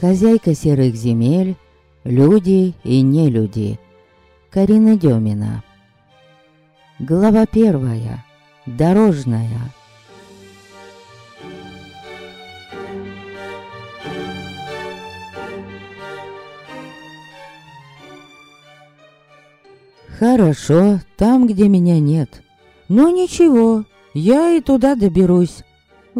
Хозяйка серых земель, люди и нелюди. Карина Демина. Глава первая. Дорожная. Хорошо, там, где меня нет. Но ничего, я и туда доберусь.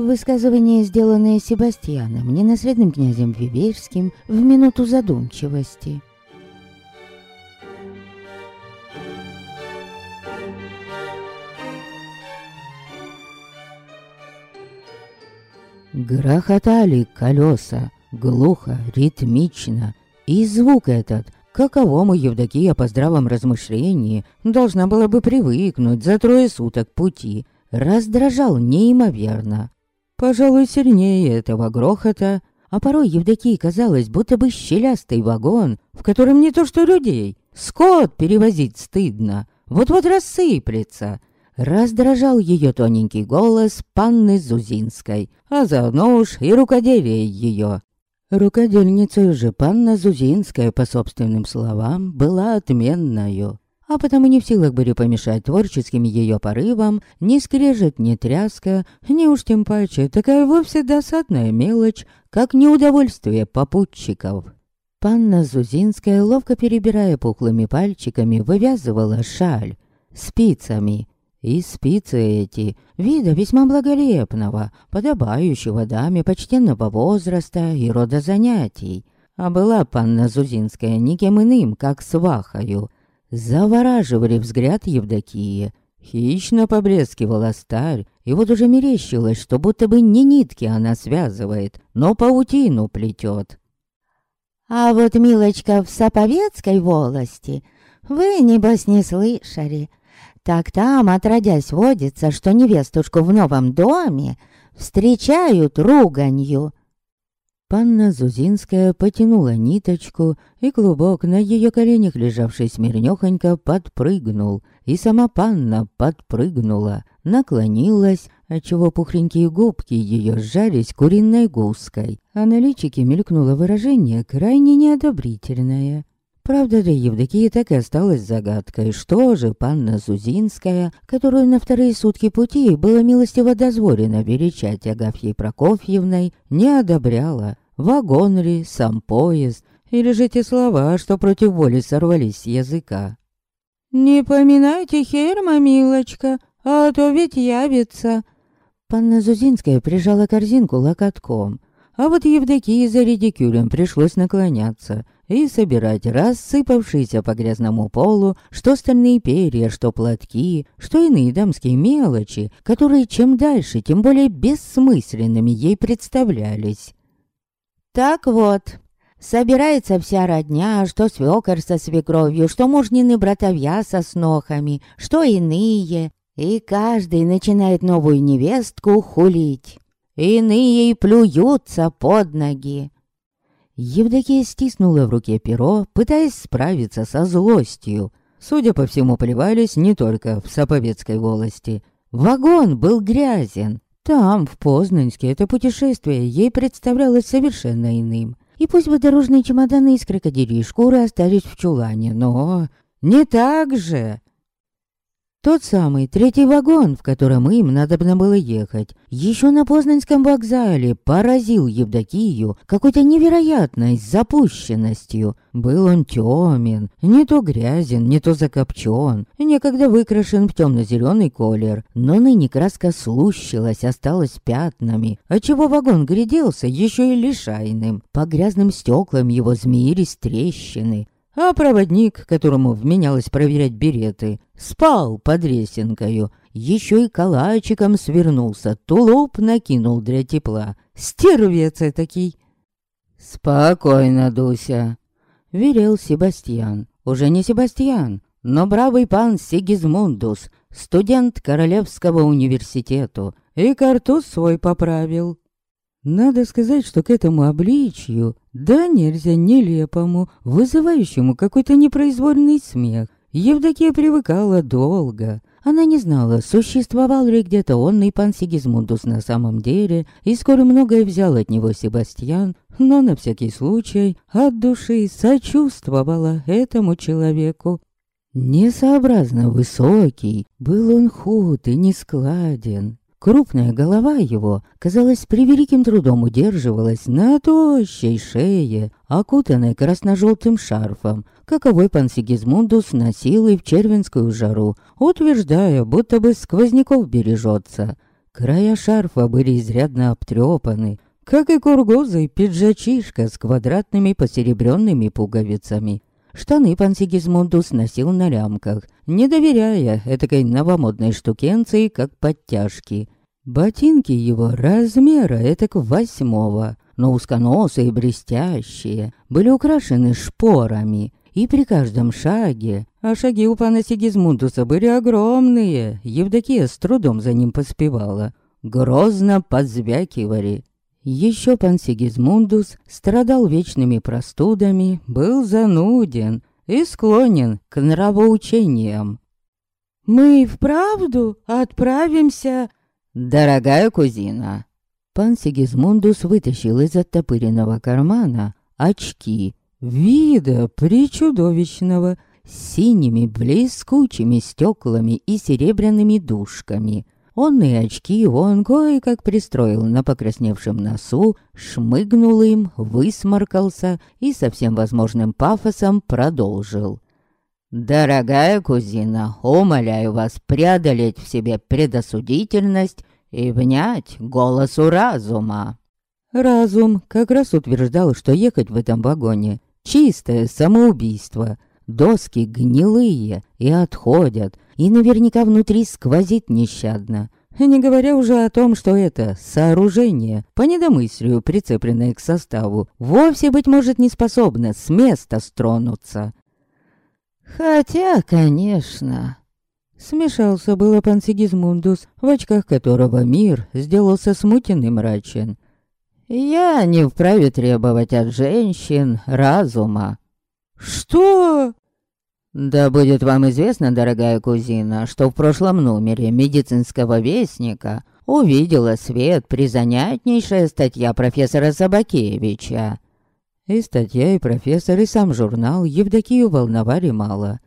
Высказывание, сделанное Себастьяном, ненаследным князем Виберским, в минуту задумчивости. Грохотали колеса, глухо, ритмично, и звук этот каковому Евдокия по здравом размышлении должна была бы привыкнуть за трое суток пути, раздражал неимоверно. Пожалуй, сильнее этого грохота, а порой Евдокии казалось, будто бы щелястый вагон, в котором не то что людей, скот перевозить стыдно, вот-вот рассыплется. Раздражал ее тоненький голос панны Зузинской, а заодно уж и рукоделие ее. Рукодельницей же панна Зузинская, по собственным словам, была отменною, а потому не в силах были помешать творческим ее порывам ни скрежет, ни тряска, ни уж тем паче такая вовсе досадная мелочь, как неудовольствие попутчиков. Панна Зузинская, ловко перебирая пухлыми пальчиками, вывязывала шаль спицами, и спицы эти, вида весьма благолепного, подобающего даме почтенного возраста и рода занятий. А была панна Зузинская никем иным, как свахою. Завораживали взгляд Евдокии. Хищно поблескивала старь, и вот уже мерещилось, что будто бы не нитки она связывает, но паутину плетет. «А вот, милочка, в Саповецкой волости вы, небось, не слышали?» Так там, отродясь, водится, что невестушку в новом доме встречают руганью. Панна Зузинская потянула ниточку, и клубок на ее коленях, лежавший смирнёхонько, подпрыгнул, и сама панна подпрыгнула, наклонилась, отчего пухленькие губки ее сжались куриной гуской, а на личике мелькнуло выражение крайне неодобрительное. Правда, для Евдокии так и осталась загадкой, что же панна Зузинская, которую на вторые сутки пути было милостиво дозволено величать Агафьей Прокофьевной, не одобряла. Вагон ли, сам поезд, или же те слова, что против воли сорвались с языка. «Не поминайте Херма, милочка, а то ведь явится». Панна Зузинская прижала корзинку локотком, а вот Евдокии за редикюлем пришлось наклоняться — и собирать рассыпавшиеся по грязному полу, что стальные перья, что платки, что иные дамские мелочи, которые чем дальше, тем более бессмысленными ей представлялись. «Так вот», Собирается вся родня, что свекор со свекровью, что мужнины братовья со снохами, что иные. И каждый начинает новую невестку хулить. Иные плюются под ноги. Евдокия стиснула в руке перо, пытаясь справиться со злостью. Судя по всему, поливались не только в Саповецкой волости. Вагон был грязен. Там, в Познанске, это путешествие ей представлялось совершенно иным. И пусть бы дорожные чемоданы из крокодилей шкуры остались в чулане, но... Не так же! Тот самый третий вагон, в котором им надобно было ехать, еще на Познанском вокзале поразил Евдокию какой-то невероятной запущенностью. Был он темен, не то грязен, не то закопчен, некогда выкрашен в темно-зеленый колер, но ныне краска слущилась, осталась пятнами, отчего вагон гляделся еще и лишайным. По грязным стеклам его змеились трещины, а проводник, которому вменялось проверять береты, спал под ресенкою, еще и калачиком свернулся, тулуп накинул для тепла. Стервец этакий. «Спокойно, Дуся», — велел Себастьян. Уже не Себастьян, но бравый пан Сигизмундус, студент Королевского университета, и картуз свой поправил. Надо сказать, что к этому обличью, да нельзя нелепому, вызывающему какой-то непроизвольный смех, Евдокия привыкала долго. Она не знала, существовал ли где-то он и пан Сигизмундус на самом деле, и скоро многое взял от него Себастьян, но на всякий случай от души сочувствовала этому человеку. Несообразно высокий, был он худ и нескладен. Крупная голова его, казалось, при великим трудом удерживалась на тощей шее, окутанной красно-желтым шарфом, каковой пан Сигизмундус носил и в червенскую жару, утверждая, будто бы сквозняков бережется. Края шарфа были изрядно обтрепаны, как и кургузый пиджачишка с квадратными посеребренными пуговицами. Штаны пан Сигизмундус носил на лямках, не доверяя этакой новомодной штукенции, как подтяжки. Ботинки его размера этак восьмого, но узконосые и блестящие, были украшены шпорами, и при каждом шаге, а шаги у пана Сигизмундуса были огромные, Евдокия с трудом за ним поспевала, грозно подзвякивали, еще пан Сигизмундус страдал вечными простудами, был зануден и склонен к нравоучениям. «Мы вправду отправимся...» «Дорогая кузина!» Пан Сигизмундус вытащил из оттопыренного кармана очки, вида причудовищного, с синими блескучими стеклами и серебряными дужками — Онные очки он кое-как пристроил на покрасневшем носу, шмыгнул им, высморкался и со всем возможным пафосом продолжил. «Дорогая кузина, умоляю вас преодолеть в себе предосудительность и внять голосу разума». Разум как раз утверждал, что ехать в этом вагоне — чистое самоубийство. Доски гнилые и отходят, и наверняка внутри сквозит нещадно. Не говоря уже о том, что это сооружение, по недомыслию прицепленное к составу, вовсе, быть может, не способно с места стронуться. Хотя, конечно... Смешался было пан Сигизмундус, в очках которого мир сделался смутен и мрачен. «Я не вправе требовать от женщин разума». «Что?» Да будет вам известно, дорогая кузина, что в прошлом номере медицинского вестника увидела свет призанятнейшая статья профессора Собакевича. И статья, и профессор, и сам журнал Евдокию волновали мало.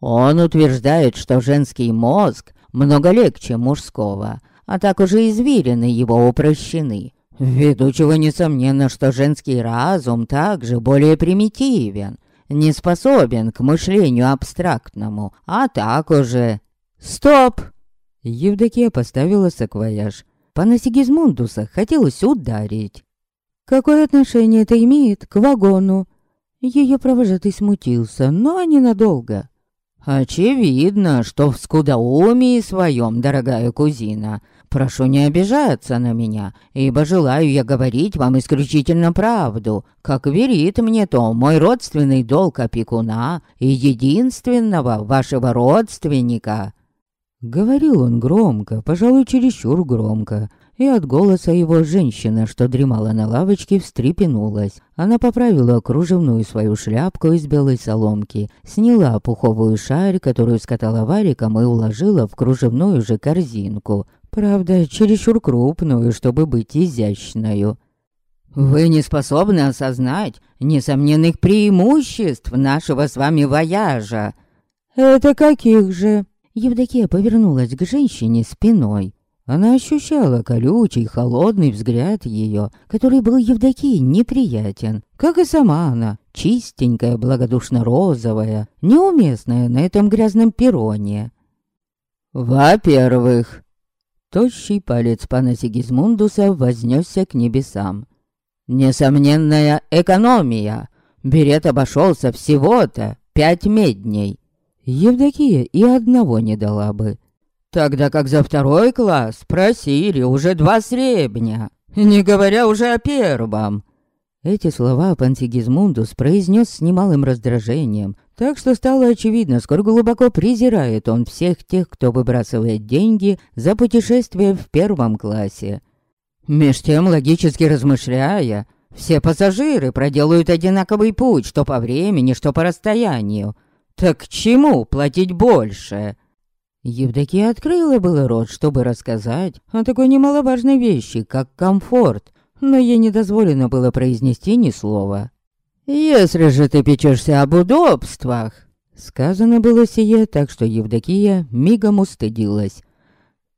Он утверждает, что женский мозг много легче мужского, а так уже извилины его упрощены. Ввиду чего несомненно, что женский разум также более примитивен, не способен к мышлению абстрактному, а так уже... Стоп! Евдокия поставила саквояж. Пана Сигизмундуса хотелось ударить. Какое отношение это имеет к вагону? Ее провожатый смутился, но ненадолго. «Очевидно, что в скудоумии своем, дорогая кузина, Прошу не обижаться на меня, ибо желаю я говорить вам исключительно правду, как верит мне то мой родственный долг опекуна и единственного вашего родственника». Говорил он громко, пожалуй, чересчур громко, и от голоса его женщина, что дремала на лавочке, встрепенулась. Она поправила кружевную свою шляпку из белой соломки, сняла пуховую шарь, которую скатала вариком и уложила в кружевную же корзинку. Правда, чересчур крупную, чтобы быть изящною. Вы не способны осознать несомненных преимуществ нашего с вами вояжа. Это каких же? Евдокия повернулась к женщине спиной. Она ощущала колючий, холодный взгляд ее, который был Евдокии неприятен, как и сама она, чистенькая, благодушно-розовая, неуместная на этом грязном перроне. «Во-первых, Тощий палец пана Сигизмундуса вознесся к небесам. «Несомненная экономия! Берет обошелся всего-то пять медней!» Евдокия и одного не дала бы. Тогда как за второй класс просили уже два сребня, не говоря уже о первом. Эти слова пан Сигизмундус произнес с немалым раздражением, так что стало очевидно, сколь глубоко презирает он всех тех, кто выбрасывает деньги за путешествие в первом классе. Меж тем, логически размышляя, все пассажиры проделают одинаковый путь, что по времени, что по расстоянию. Так к чему платить больше? Евдокия открыла было рот, чтобы рассказать о такой немаловажной вещи, как комфорт, но ей не дозволено было произнести ни слова. «Если же ты печешься об удобствах», сказано было сие, так что Евдокия мигом устыдилась,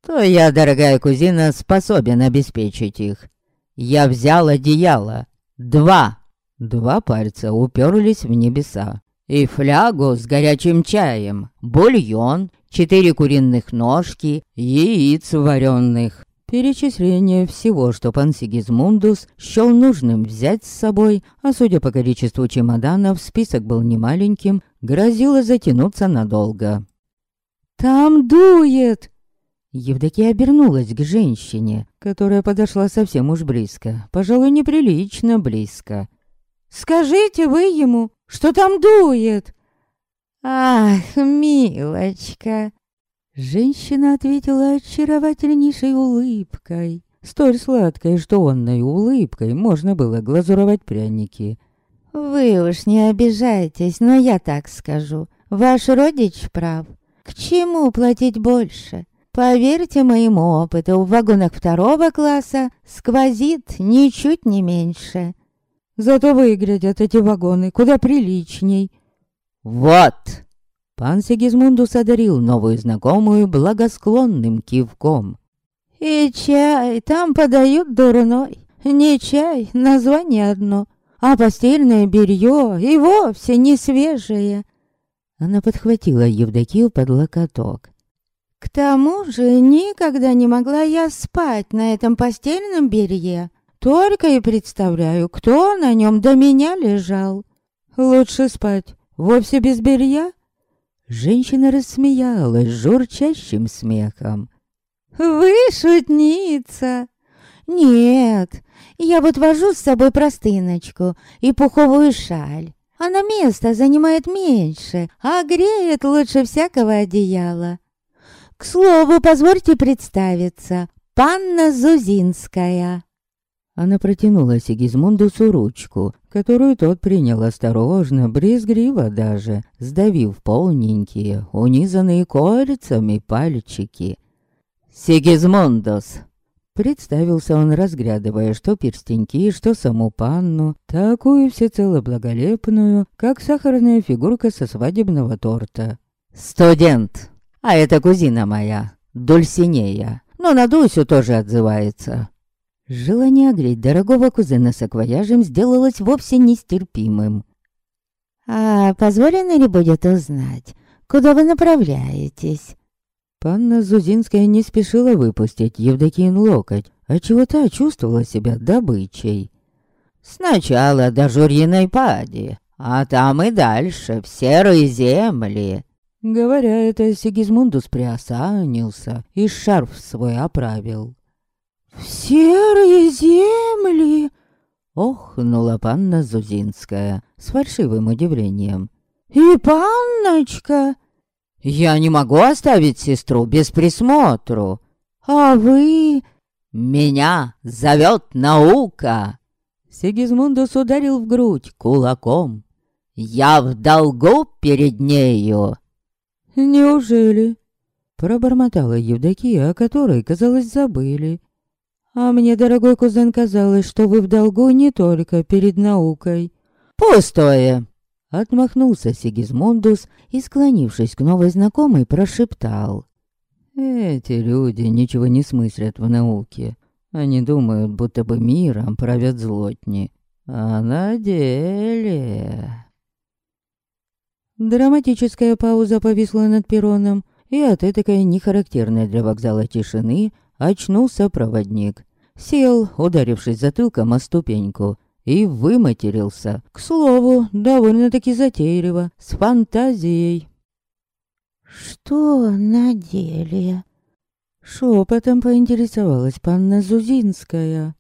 то я, дорогая кузина, способен обеспечить их. Я взял одеяло. Два. Два пальца уперлись в небеса. И флягу с горячим чаем, бульон, четыре куриных ножки, яиц вареных. Перечисление всего, что пан Сигизмундус счел нужным взять с собой, а судя по количеству чемоданов, список был немаленьким, грозило затянуться надолго. «Там дует!» Евдокия обернулась к женщине, которая подошла совсем уж близко, пожалуй, неприлично близко. «Скажите вы ему, что там дует!» «Ах, милочка!» Женщина ответила очаровательнейшей улыбкой, столь сладкой, что онной улыбкой можно было глазуровать пряники. «Вы уж не обижайтесь, но я так скажу. Ваш родич прав. К чему платить больше? Поверьте моему опыту, в вагонах второго класса сквозит ничуть не меньше. Зато выглядят эти вагоны куда приличней. Вот! Пан Сигизмундус одарил новую знакомую благосклонным кивком. И чай там подают дурной. Не чай, название одно, а постельное белье и вовсе не свежее. Она подхватила Евдокию под локоток. К тому же никогда не могла я спать на этом постельном белье. Только и представляю, кто на нем до меня лежал. Лучше спать вовсе без белья? Женщина рассмеялась журчащим смехом. «Вы шутница!» «Нет, я вот вожу с собой простыночку и пуховую шаль. Она место занимает меньше, а греет лучше всякого одеяла. К слову, позвольте представиться, панна Зузинская». Она протянула Сигизмундусу ручку, которую тот принял осторожно, брезгливо даже, сдавив полненькие, унизанные кольцами пальчики. «Сигизмундус!» Представился он, разглядывая что перстеньки, что саму панну, такую всецело благолепную, как сахарная фигурка со свадебного торта. «Студент!» А это кузина моя, Дульсинея. Но на Дусю тоже отзывается. Желание огреть дорогого кузена саквояжем сделалось вовсе нестерпимым. «А позволено ли будет узнать, куда вы направляетесь?» Панна Зузинская не спешила выпустить Евдокиин локоть, а чего то чувствовала себя добычей. «Сначала до Журьиной пади, а там и дальше, в серые земли», Говоря это, Сигизмундус приосанился и шарф свой оправил. «В серые земли!» Охнула панна Зузинская с фальшивым удивлением. «И панночка!» «Я не могу оставить сестру без присмотру!» «А вы...» «Меня зовет наука!» Сигизмундус ударил в грудь кулаком. «Я в долгу перед нею!» «Неужели?» Пробормотала Евдокия, о которой, казалось, забыли. «А мне, дорогой кузен, казалось, что вы в долгу не только перед наукой». «Пустое!» Отмахнулся Сигизмундус и, склонившись к новой знакомой, прошептал. «Эти люди ничего не смыслят в науке. Они думают, будто бы миром правят злотни. А на деле...» Драматическая пауза повисла над перроном, и от этой нехарактерной для вокзала тишины очнулся проводник. Сел, ударившись затылком о ступеньку, и выматерился. К слову, довольно-таки затейливо, с фантазией. «Что на деле?» Шепотом поинтересовалась панна Зузинская.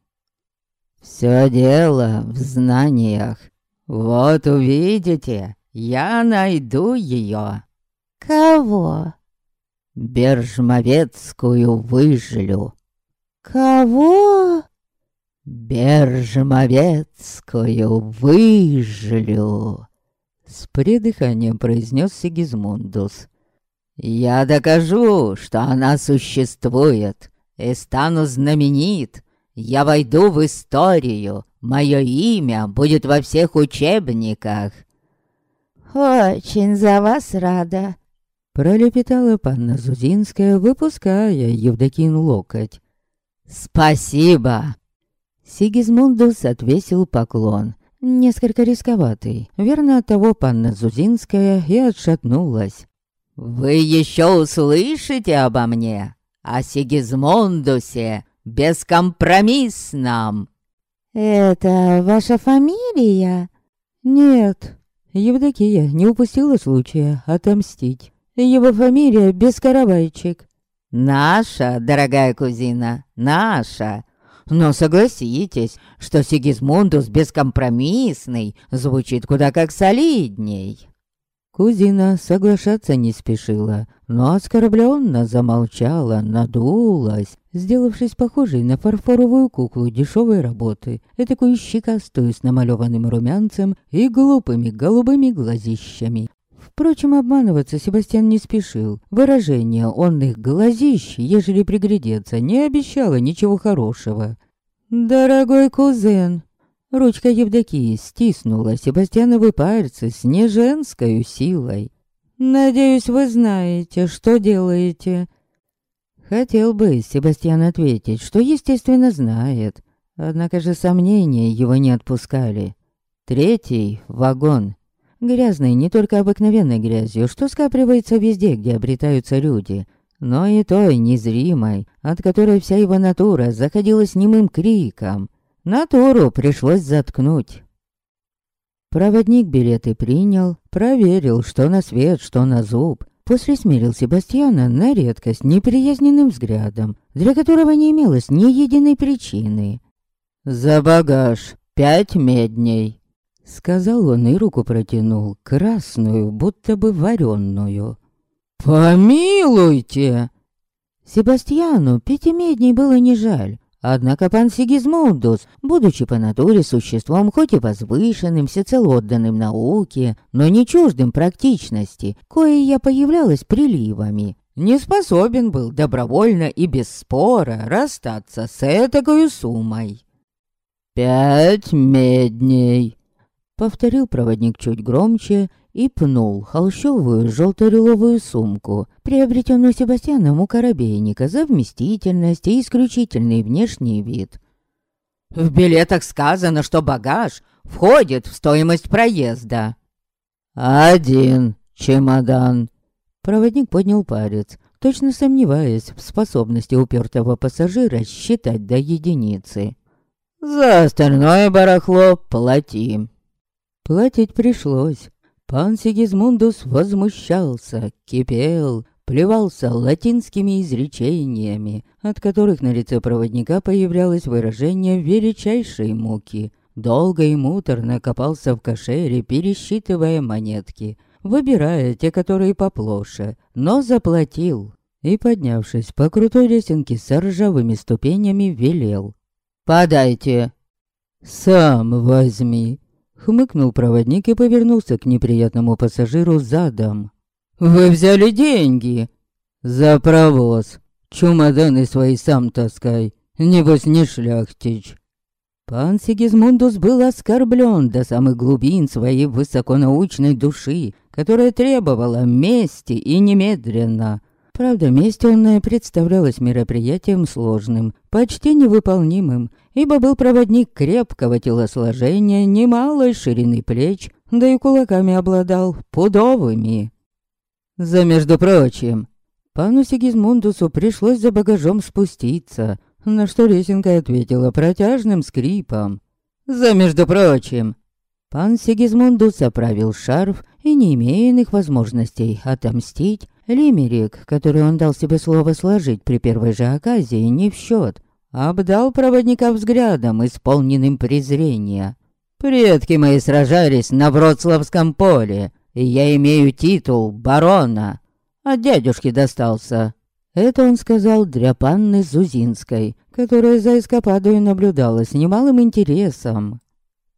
«Все дело в знаниях. Вот увидите, я найду ее. Кого? Бержмовецкую выжлю. Кого? Бержмовецкую выжлю. С придыханием произнес Сигизмундус. Я докажу, что она существует, и стану знаменит. Я войду в историю, мое имя будет во всех учебниках. «Очень за вас рада», — пролепетала панна Зузинская, выпуская Евдокин локоть. «Спасибо!» Сигизмундус отвесил поклон, несколько рисковатый. Верно от того панна Зузинская и отшатнулась. «Вы еще услышите обо мне, о Сигизмундусе, бескомпромиссном!» «Это ваша фамилия?» «Нет». Евдокия не упустила случая отомстить. Его фамилия Бескаравайчик. «Наша, дорогая кузина, наша!» Но согласитесь, что Сигизмундус бескомпромиссный звучит куда как солидней. Кузина соглашаться не спешила, но оскорбленно замолчала, надулась, сделавшись похожей на фарфоровую куклу дешевой работы, этакую щекастую с намалеванным румянцем и глупыми голубыми глазищами. Впрочем, обманываться Себастьян не спешил. Выражение онных глазищ, ежели приглядеться, не обещало ничего хорошего. «Дорогой кузен, Ручка Евдокии стиснула Себастьяновы пальцы с неженской силой. «Надеюсь, вы знаете, что делаете». Хотел бы Себастьян ответить, что, естественно, знает. Однако же сомнения его не отпускали. Третий — вагон. Грязный не только обыкновенной грязью, что скапливается везде, где обретаются люди, но и той незримой, от которой вся его натура заходила с немым криком — Натуру пришлось заткнуть. Проводник билеты принял, проверил, что на свет, что на зуб. После смирил Себастьяна на редкость неприязненным взглядом, для которого не имелось ни единой причины. «За багаж пять медней», — сказал он и руку протянул, красную, будто бы вареную. «Помилуйте!» Себастьяну пяти медней было не жаль. Однако пан Сигизмундус, будучи по натуре существом хоть и возвышенным, всецело отданным науке, но не чуждым практичности, кое-я появлялась приливами, не способен был добровольно и без спора расстаться с этакой суммой. «Пять медней», — повторил проводник чуть громче и пнул холщовую желто-реловую сумку, приобретенную Себастьяном у коробейника за вместительность и исключительный внешний вид. «В билетах сказано, что багаж входит в стоимость проезда». «Один чемодан». Проводник поднял палец, точно сомневаясь в способности упертого пассажира считать до единицы. «За остальное барахло платим». Платить пришлось. Пан Сигизмундус возмущался, кипел, плевался латинскими изречениями, от которых на лице проводника появлялось выражение величайшей муки. Долго и муторно копался в кошере, пересчитывая монетки, выбирая те, которые поплоше, но заплатил. И, поднявшись по крутой лесенке с ржавыми ступенями, велел. «Подайте!» «Сам возьми!» Хмыкнул проводник и повернулся к неприятному пассажиру задом. «Вы взяли деньги?» «За провоз. Чемоданы свои сам таскай. Небось не шляхтич». Пан Сигизмундус был оскорблен до самых глубин своей высоконаучной души, которая требовала мести и немедленно. Правда, месть онная представлялась мероприятием сложным, почти невыполнимым, ибо был проводник крепкого телосложения, немалой ширины плеч, да и кулаками обладал пудовыми. За между прочим, пану Сигизмундусу пришлось за багажом спуститься, на что Лесенка ответила протяжным скрипом. «За между прочим!» Пан Сигизмундус оправил шарф и, не имея иных возможностей отомстить, Лимерик, который он дал себе слово сложить при первой же оказии, не в счет, обдал проводника взглядом, исполненным презрения. «Предки мои сражались на Вроцлавском поле, и я имею титул барона. От дядюшки достался». Это он сказал для панны Зузинской, которая за эскападой наблюдала с немалым интересом.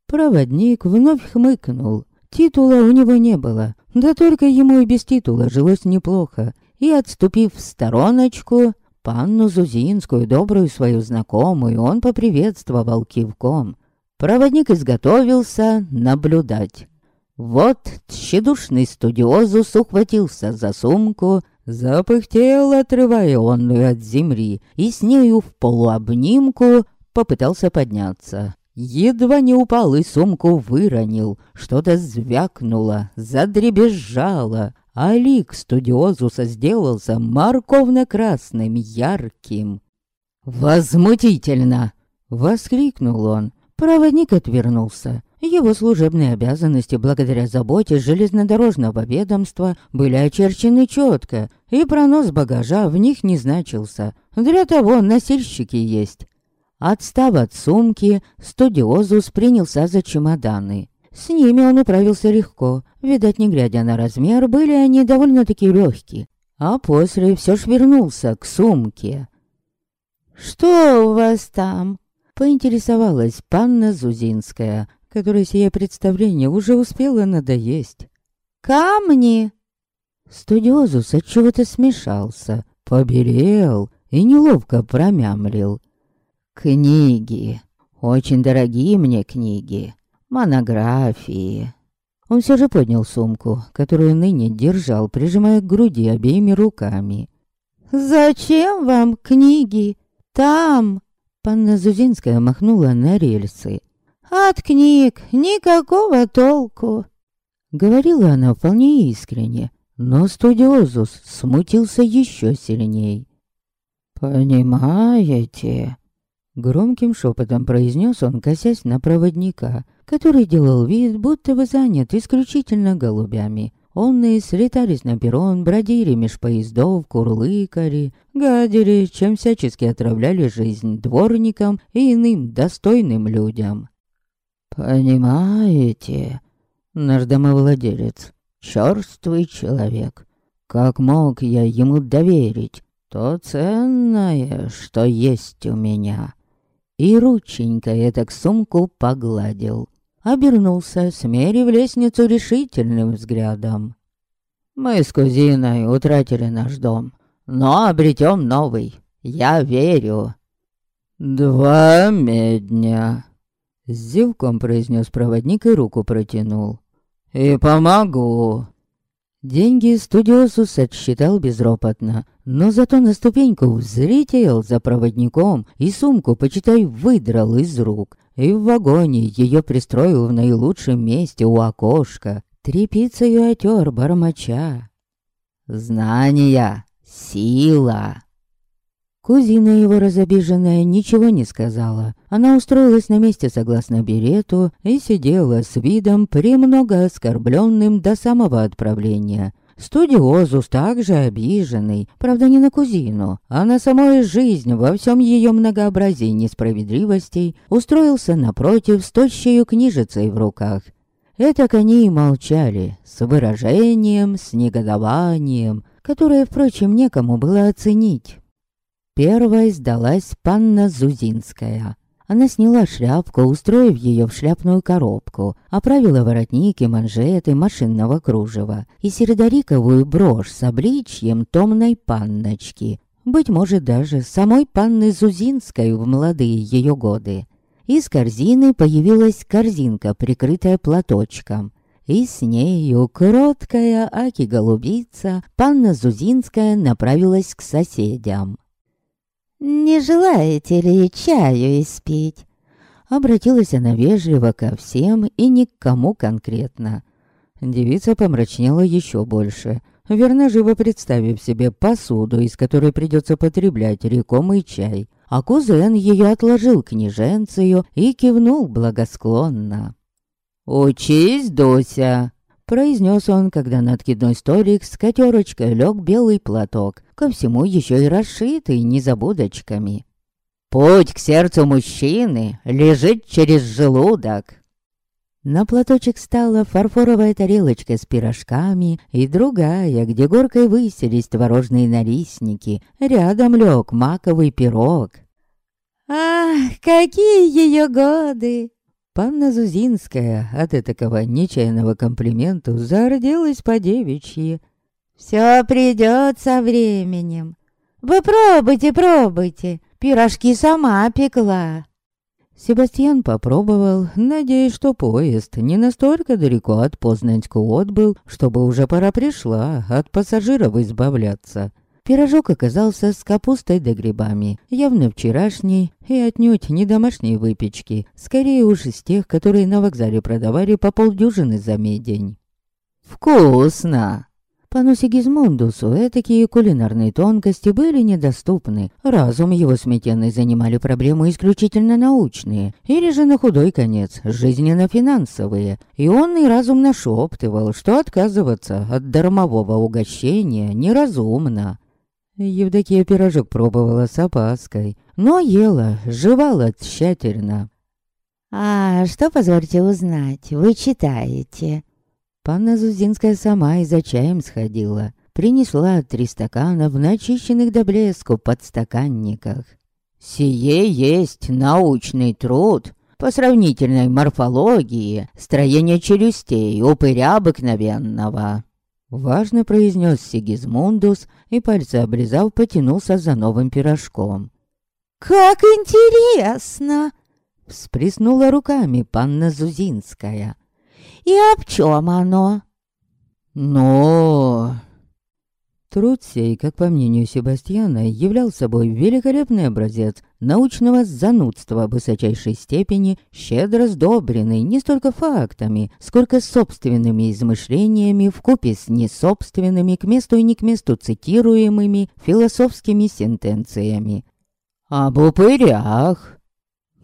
Проводник вновь хмыкнул. Титула у него не было, да только ему и без титула жилось неплохо, и, отступив в стороночку, панну Зузинскую, добрую свою знакомую, он поприветствовал кивком. Проводник изготовился наблюдать. Вот тщедушный студиозус ухватился за сумку, запыхтел, отрывая онную от земли, и с нею в полуобнимку попытался подняться. Едва не упал и сумку выронил, что-то звякнуло, задребезжало, а лик студиозуса сделался морковно-красным, ярким. «Возмутительно!» — воскликнул он. Проводник отвернулся. Его служебные обязанности, благодаря заботе железнодорожного ведомства, были очерчены четко, и пронос багажа в них не значился. Для того носильщики есть. Отстав от сумки, студиозус принялся за чемоданы. С ними он управился легко. Видать, не глядя на размер, были они довольно-таки легкие. А после все ж вернулся к сумке. «Что у вас там?» Поинтересовалась панна Зузинская, которой сие представление уже успело надоесть. «Камни!» Студиозус от чего-то смешался, побелел и неловко промямлил. «Книги. Очень дорогие мне книги. Монографии». Он все же поднял сумку, которую ныне держал, прижимая к груди обеими руками. «Зачем вам книги? Там!» Панна Зузинская махнула на рельсы. «От книг никакого толку!» Говорила она вполне искренне, но студиозус смутился еще сильней. «Понимаете?» Громким шепотом произнес он, косясь на проводника, который делал вид, будто бы занят исключительно голубями. Онные слетались на перрон, бродили меж поездов, курлыкали, гадили, чем всячески отравляли жизнь дворникам и иным достойным людям. «Понимаете, наш домовладелец, черствый человек, как мог я ему доверить то ценное, что есть у меня?» И рученька этак сумку погладил обернулся, смерив лестницу решительным взглядом. «Мы с кузиной утратили наш дом, но обретем новый, я верю». «Два медня», — с зевком произнес проводник и руку протянул. «И помогу». Деньги студиосус отсчитал безропотно, но зато на ступеньку взлетел за проводником и сумку, почитай, выдрал из рук и в вагоне ее пристроил в наилучшем месте у окошка, трепицею отер бормоча. «Знания! Сила!» Кузина его разобиженная ничего не сказала. Она устроилась на месте согласно берету и сидела с видом премного оскорбленным до самого отправления. Студиозус также обиженный, правда не на кузину, а на самой жизнь во всем ее многообразии несправедливостей, устроился напротив с тощею книжицей в руках. Это они и молчали, с выражением, с негодованием, которое, впрочем, некому было оценить. Первой сдалась панна Зузинская. Она сняла шляпку, устроив ее в шляпную коробку, оправила воротники, манжеты машинного кружева и середориковую брошь с обличьем томной панночки, быть может, даже самой панны Зузинской в молодые ее годы. Из корзины появилась корзинка, прикрытая платочком. И с нею кроткая аки-голубица, панна Зузинская направилась к соседям. «Не желаете ли чаю испить?» Обратилась она вежливо ко всем и ни к кому конкретно. Девица помрачнела еще больше, верно живо представив себе посуду, из которой придется потреблять рекомый чай. А кузен ее отложил княженцию и кивнул благосклонно. «Учись, Дося!» Произнес он, когда на откидной столик с котерочкой лег белый платок, ко всему еще и расшитый незабудочками. «Путь к сердцу мужчины лежит через желудок!» На платочек стала фарфоровая тарелочка с пирожками и другая, где горкой выселись творожные налистники. Рядом лег маковый пирог. «Ах, какие ее годы!» Панна Зузинская от этого нечаянного комплименту зарделась по девичьи. Все придет со временем. Вы пробуйте, пробуйте. Пирожки сама пекла. Себастьян попробовал, надеясь, что поезд не настолько далеко от Познаньска отбыл, чтобы уже пора пришла от пассажиров избавляться. Пирожок оказался с капустой да грибами, явно вчерашний и отнюдь не домашней выпечки, скорее уж из тех, которые на вокзале продавали по полдюжины за медень. «Вкусно!» Пану Сигизмундусу такие кулинарные тонкости были недоступны. Разум его сметенный занимали проблемы исключительно научные, или же на худой конец жизненно-финансовые. И он и разум нашептывал, что отказываться от дармового угощения неразумно. Евдокия пирожок пробовала с опаской, но ела, жевала тщательно. «А что, позвольте узнать, вы читаете?» Панна Зузинская сама и за чаем сходила. Принесла три стакана в начищенных до блеску подстаканниках. «Сие есть научный труд по сравнительной морфологии строения челюстей упыря обыкновенного». Важно произнес Сигизмундус и, пальцы облизав, потянулся за новым пирожком. «Как интересно!» Всплеснула руками панна Зузинская. И об чем оно? Но... Труд сей, как по мнению Себастьяна, являл собой великолепный образец научного занудства высочайшей степени, щедро сдобренный не столько фактами, сколько собственными измышлениями вкупе с несобственными к месту и не к месту цитируемыми философскими сентенциями. «Об упырях!»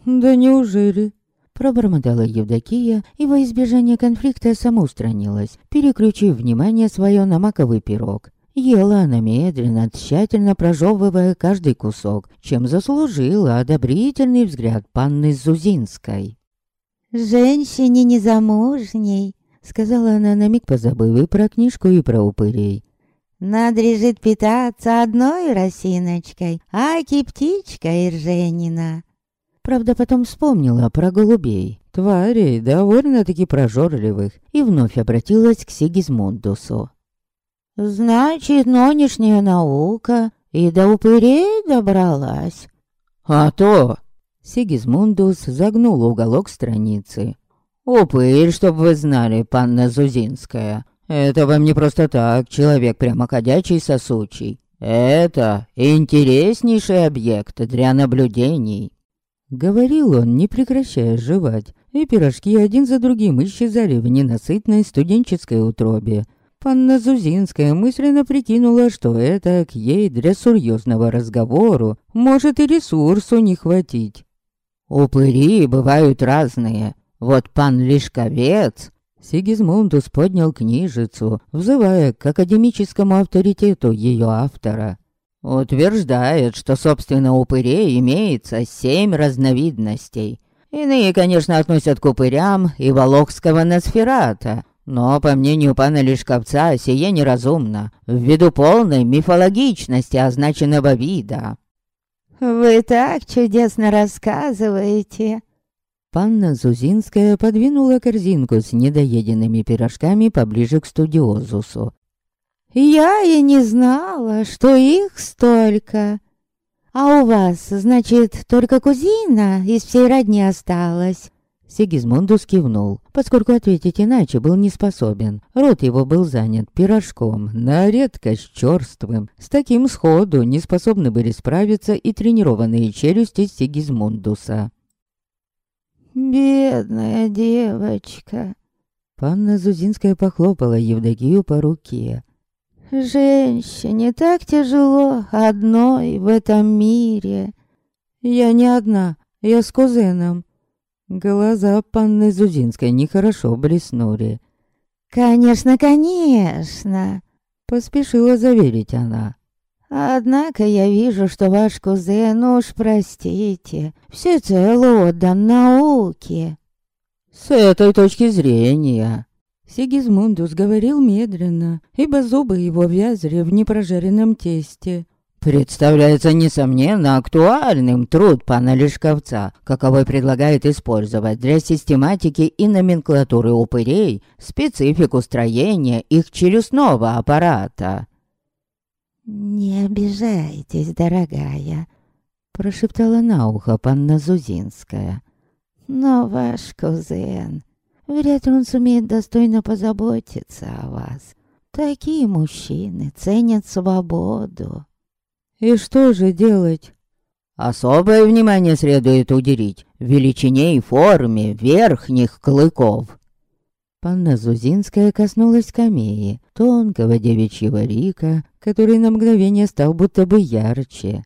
«Да неужели?» Пробормотала Евдокия и во избежание конфликта самоустранилась, переключив внимание свое на маковый пирог. Ела она медленно, тщательно прожевывая каждый кусок, чем заслужила одобрительный взгляд панны Зузинской. «Женщине незамужней», — сказала она на миг позабыв и про книжку, и про упырей. «Надлежит питаться одной росиночкой, а птичкой рженина». Правда, потом вспомнила про голубей, тварей, довольно-таки прожорливых, и вновь обратилась к Сигизмундусу. «Значит, нынешняя наука и до упырей добралась?» «А то!» Сигизмундус загнул уголок страницы. «Упырь, чтоб вы знали, панна Зузинская. Это вам не просто так, человек прямо ходячий сосучий. Это интереснейший объект для наблюдений. Говорил он, не прекращая жевать, и пирожки один за другим исчезали в ненасытной студенческой утробе. Панна Зузинская мысленно прикинула, что это к ей для серьезного разговору может и ресурсу не хватить. «Упыри бывают разные. Вот пан Лишковец...» Сигизмундус поднял книжицу, взывая к академическому авторитету ее автора. Утверждает, что, собственно, упырей имеется семь разновидностей. Иные, конечно, относят к упырям и волокского Носферата, но, по мнению пана Лешковца, сие неразумно, ввиду полной мифологичности означенного вида. «Вы так чудесно рассказываете!» Панна Зузинская подвинула корзинку с недоеденными пирожками поближе к студиозусу я и не знала, что их столько. А у вас, значит, только кузина из всей родни осталась?» Сигизмундус кивнул, поскольку ответить иначе был не способен. Рот его был занят пирожком, на редкость черствым. С таким сходу не способны были справиться и тренированные челюсти Сигизмундуса. «Бедная девочка!» Панна Зузинская похлопала Евдокию по руке. Женщине так тяжело одной в этом мире. Я не одна, я с кузеном. Глаза панны Зузинской нехорошо блеснули. «Конечно, конечно!» Поспешила заверить она. «Однако я вижу, что ваш кузен, уж простите, всецело отдан науке». «С этой точки зрения», Сигизмундус говорил медленно, ибо зубы его вязли в непрожаренном тесте. Представляется, несомненно, актуальным труд пана Лешковца, каковой предлагает использовать для систематики и номенклатуры упырей специфику строения их челюстного аппарата. «Не обижайтесь, дорогая», — прошептала на ухо панна Зузинская. «Но ваш кузен, вряд ли он сумеет достойно позаботиться о вас. Такие мужчины ценят свободу». И что же делать? Особое внимание следует уделить величине и форме верхних клыков. Панна Зузинская коснулась камеи, тонкого девичьего рика, который на мгновение стал будто бы ярче.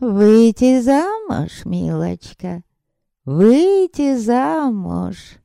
«Выйти замуж, милочка, выйти замуж!»